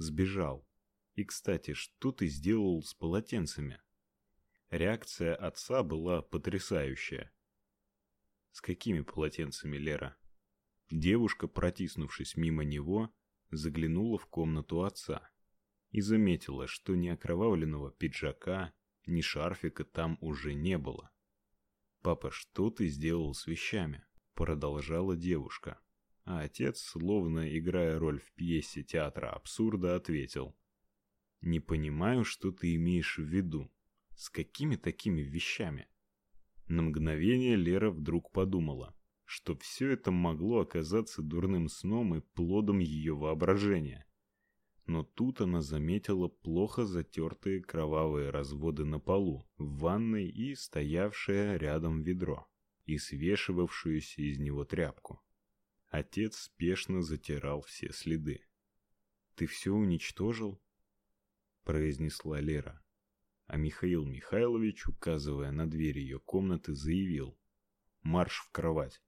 Сбежал. И, кстати, что ты сделал с полотенцами? Реакция отца была потрясающая. С какими полотенцами, Лера? Девушка, протиснувшись мимо него, заглянула в комнату отца и заметила, что ни окровавленного пиджака, ни шарфика там уже не было. Папа, что ты сделал с вещами? продолжала девушка. А отец, словно играя роль в пьесе театра абсурда, ответил: "Не понимаю, что ты имеешь в виду. С какими такими вещами?" На мгновение Лера вдруг подумала, что все это могло оказаться дурным сном и плодом ее воображения. Но тут она заметила плохо затертые кровавые разводы на полу в ванной и стоявшее рядом ведро и свешивавшуюся из него тряпку. Отец спешно затирал все следы. Ты все уничтожил? произнесла Лера. А Михаил Михайлович, указывая на дверь ее комнаты, заявил: "Марш в кровать.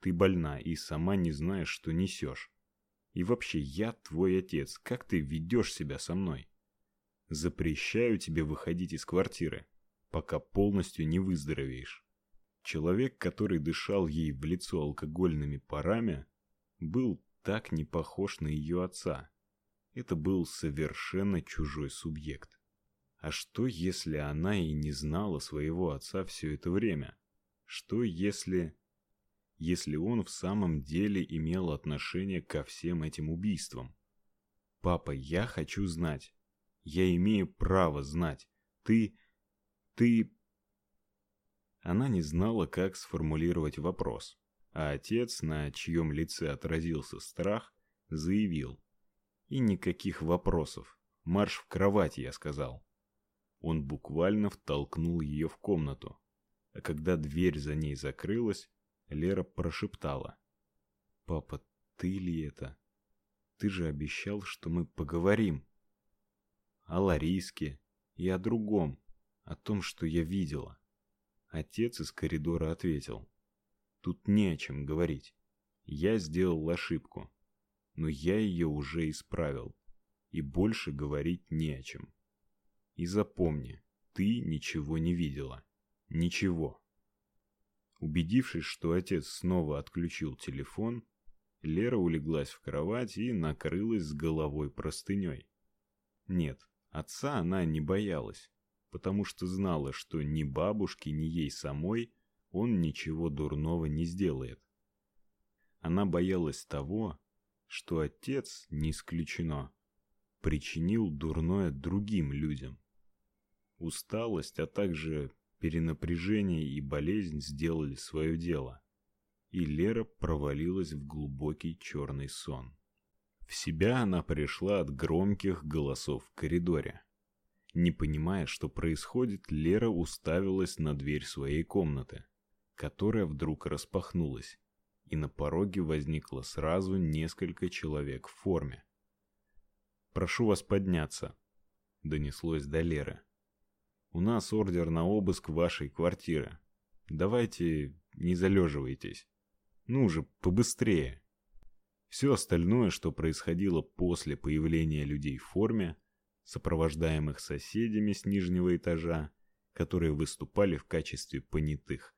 Ты больна и сама не знаешь, что несешь. И вообще, я твой отец. Как ты ведешь себя со мной? Запрещаю тебе выходить из квартиры, пока полностью не выздоровеешь. Человек, который дышал ей в лицо алкогольными парами, был так не похож на ее отца. Это был совершенно чужой субъект. А что, если она и не знала своего отца все это время? Что, если если он в самом деле имел отношение ко всем этим убийствам. Папа, я хочу знать. Я имею право знать. Ты ты Она не знала, как сформулировать вопрос, а отец, на чьем лице отразился страх, заявил: "И никаких вопросов. Марш в кровать", я сказал. Он буквально втолкнул ее в комнату. А когда дверь за ней закрылась, Лера прошептала: "Папа, ты ли это? Ты же обещал, что мы поговорим о Лариске и о другом, о том, что я видела". Отец из коридора ответил: "Тут не о чем говорить. Я сделал ошибку, но я ее уже исправил, и больше говорить не о чем. И запомни, ты ничего не видела. Ничего. Убедившись, что отец снова отключил телефон, Лера улеглась в кровать и накрылась с головой простыней. Нет, отца она не боялась, потому что знала, что ни бабушке, ни ей самой он ничего дурного не сделает. Она боялась того, что отец, не исключено, причинил дурное другим людям. Усталость, а также Перенапряжение и болезнь сделали свое дело, и Лера провалилась в глубокий черный сон. В себя она пришла от громких голосов в коридоре. Не понимая, что происходит, Лера уставилась на дверь своей комнаты, которая вдруг распахнулась, и на пороге возникло сразу несколько человек в форме. "Прошу вас подняться", донеслось до Леры. У нас ордер на обыск вашей квартиры. Давайте не залеживайтесь. Ну же, побыстрее. Все остальное, что происходило после появления людей в форме, сопровождаемых соседями с нижнего этажа, которые выступали в качестве понятых,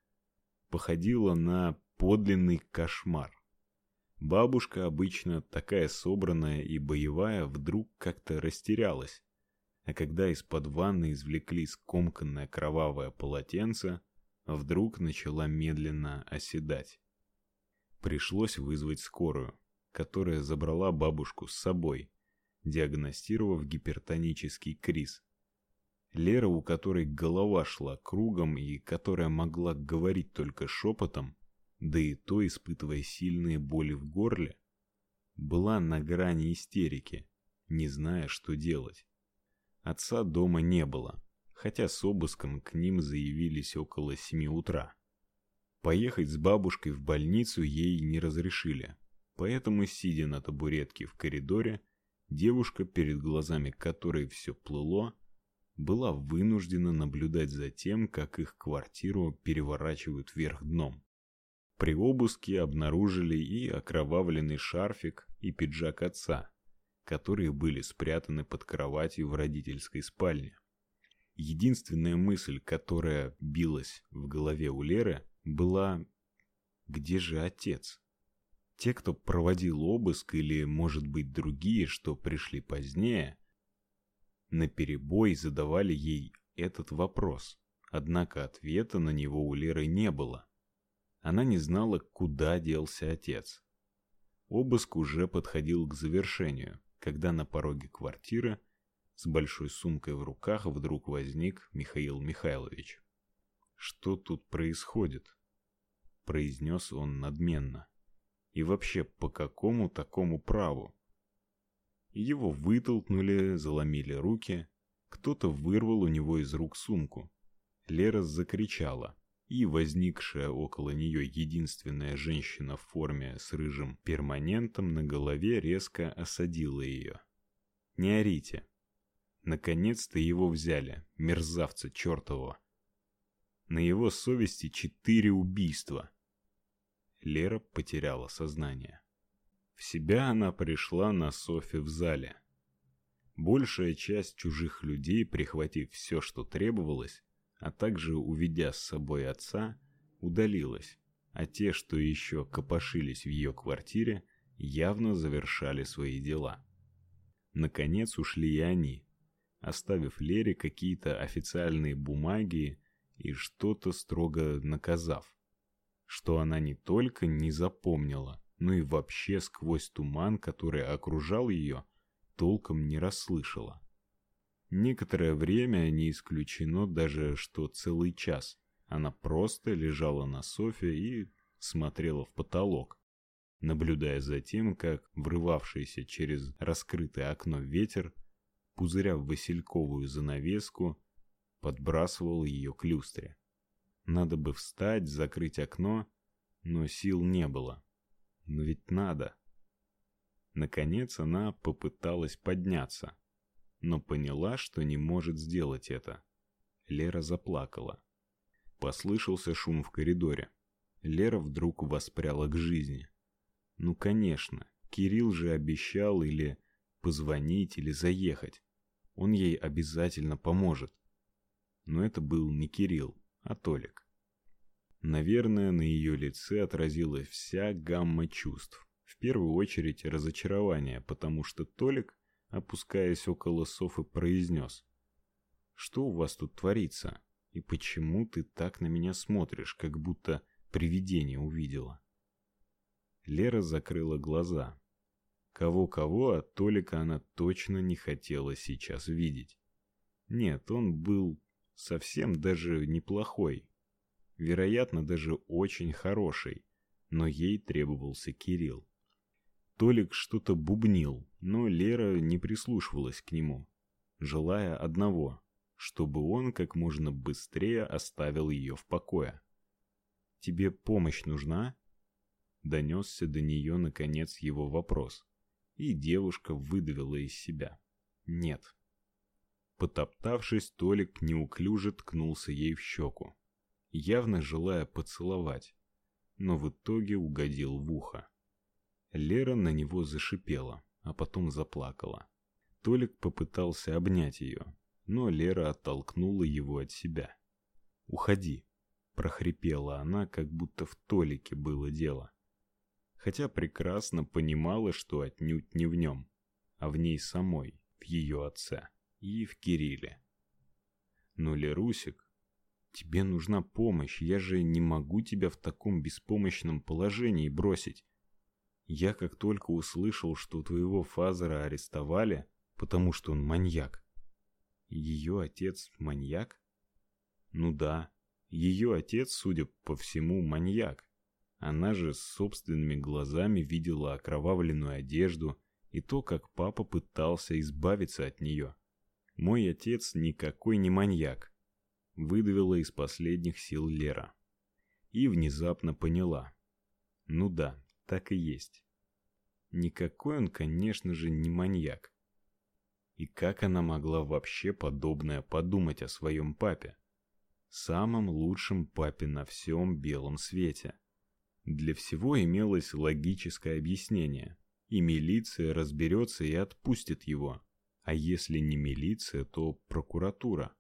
походило на подлинный кошмар. Бабушка, обычно такая собранная и боевая, вдруг как-то растерялась а когда из-под ванны извлекли скомканное кровавое полотенце, вдруг начала медленно оседать. Пришлось вызвать скорую, которая забрала бабушку с собой, диагностировав гипертонический криз. Лера, у которой голова шла кругом и которая могла говорить только шепотом, да и то испытывая сильные боли в горле, была на грани истерики, не зная, что делать. Отца дома не было, хотя с обыском к ним заявились около семи утра. Поехать с бабушкой в больницу ей не разрешили. Поэтому, сидя на табуретке в коридоре, девушка, перед глазами которой все плыло, была вынуждена наблюдать за тем, как их квартиру переворачивают вверх дном. При обыске обнаружили и окровавленный шарфик, и пиджак отца, которые были спрятаны под кроватью в родительской спальне. Единственная мысль, которая билась в голове у Леры, была «Где же отец?». Те, кто проводил обыск или, может быть, другие, что пришли позднее, наперебой задавали ей этот вопрос. Однако ответа на него у Леры не было. Она не знала, куда делся отец. Обыск уже подходил к завершению, когда на пороге квартиры с большой сумкой в руках вдруг возник Михаил Михайлович. Что тут происходит? произнес он надменно. И вообще, по какому такому праву? Его вытолкнули, заломили руки, кто-то вырвал у него из рук сумку. Лера закричала, и возникшая около нее единственная женщина в форме с рыжим перманентом на голове резко осадила ее. «Не орите!» Наконец-то его взяли, мерзавца чертового. На его совести четыре убийства. Лера потеряла сознание. В себя она пришла на софе в зале. Большая часть чужих людей, прихватив все, что требовалось, а также уведя с собой отца, удалилась, а те, что еще копошились в ее квартире, явно завершали свои дела. Наконец ушли и они, оставив Лере какие-то официальные бумаги и что-то строго наказав, что она не только не запомнила, но и вообще сквозь туман, который окружал ее, толком не расслышала. Некоторое время не исключено даже, что целый час она просто лежала на софе и смотрела в потолок, наблюдая за тем, как врывавшийся через раскрытое окно ветер, пузыря в васильковую занавеску, подбрасывал ее к люстре. Надо бы встать, закрыть окно, но сил не было. Но ведь надо. Наконец она попыталась подняться но поняла, что не может сделать это. Лера заплакала. Послышался шум в коридоре. Лера вдруг воспряла к жизни. Ну, конечно, Кирилл же обещал или позвонить, или заехать. Он ей обязательно поможет. Но это был не Кирилл, а Толик. Наверное, на ее лице отразилась вся гамма чувств. В первую очередь разочарование, потому что Толик опускаясь около Софы, произнес. «Что у вас тут творится? И почему ты так на меня смотришь, как будто привидение увидела?» Лера закрыла глаза. Кого-кого, а Толика она точно не хотела сейчас видеть. Нет, он был совсем даже неплохой. Вероятно, даже очень хороший. Но ей требовался Кирилл. Толик что-то бубнил, но Лера не прислушивалась к нему, желая одного, чтобы он как можно быстрее оставил ее в покое. «Тебе помощь нужна?» Донесся до нее, наконец, его вопрос, и девушка выдавила из себя. «Нет». Потоптавшись, Толик неуклюже ткнулся ей в щеку, явно желая поцеловать, но в итоге угодил в ухо. Лера на него зашипела, а потом заплакала. Толик попытался обнять ее, но Лера оттолкнула его от себя. "Уходи", прохрипела она, как будто в Толике было дело. Хотя прекрасно понимала, что отнюдь не в нем, а в ней самой, в ее отце и в Кирилле. "Ну, Лерусик, тебе нужна помощь. Я же не могу тебя в таком беспомощном положении бросить. Я как только услышал, что твоего фазера арестовали, потому что он маньяк. Ее отец маньяк? Ну да, ее отец, судя по всему, маньяк. Она же собственными глазами видела окровавленную одежду и то, как папа пытался избавиться от нее. Мой отец никакой не маньяк, выдавила из последних сил Лера. И внезапно поняла. Ну да, так и есть. Никакой он, конечно же, не маньяк. И как она могла вообще подобное подумать о своем папе? Самом лучшем папе на всем белом свете. Для всего имелось логическое объяснение. И милиция разберется и отпустит его. А если не милиция, то прокуратура.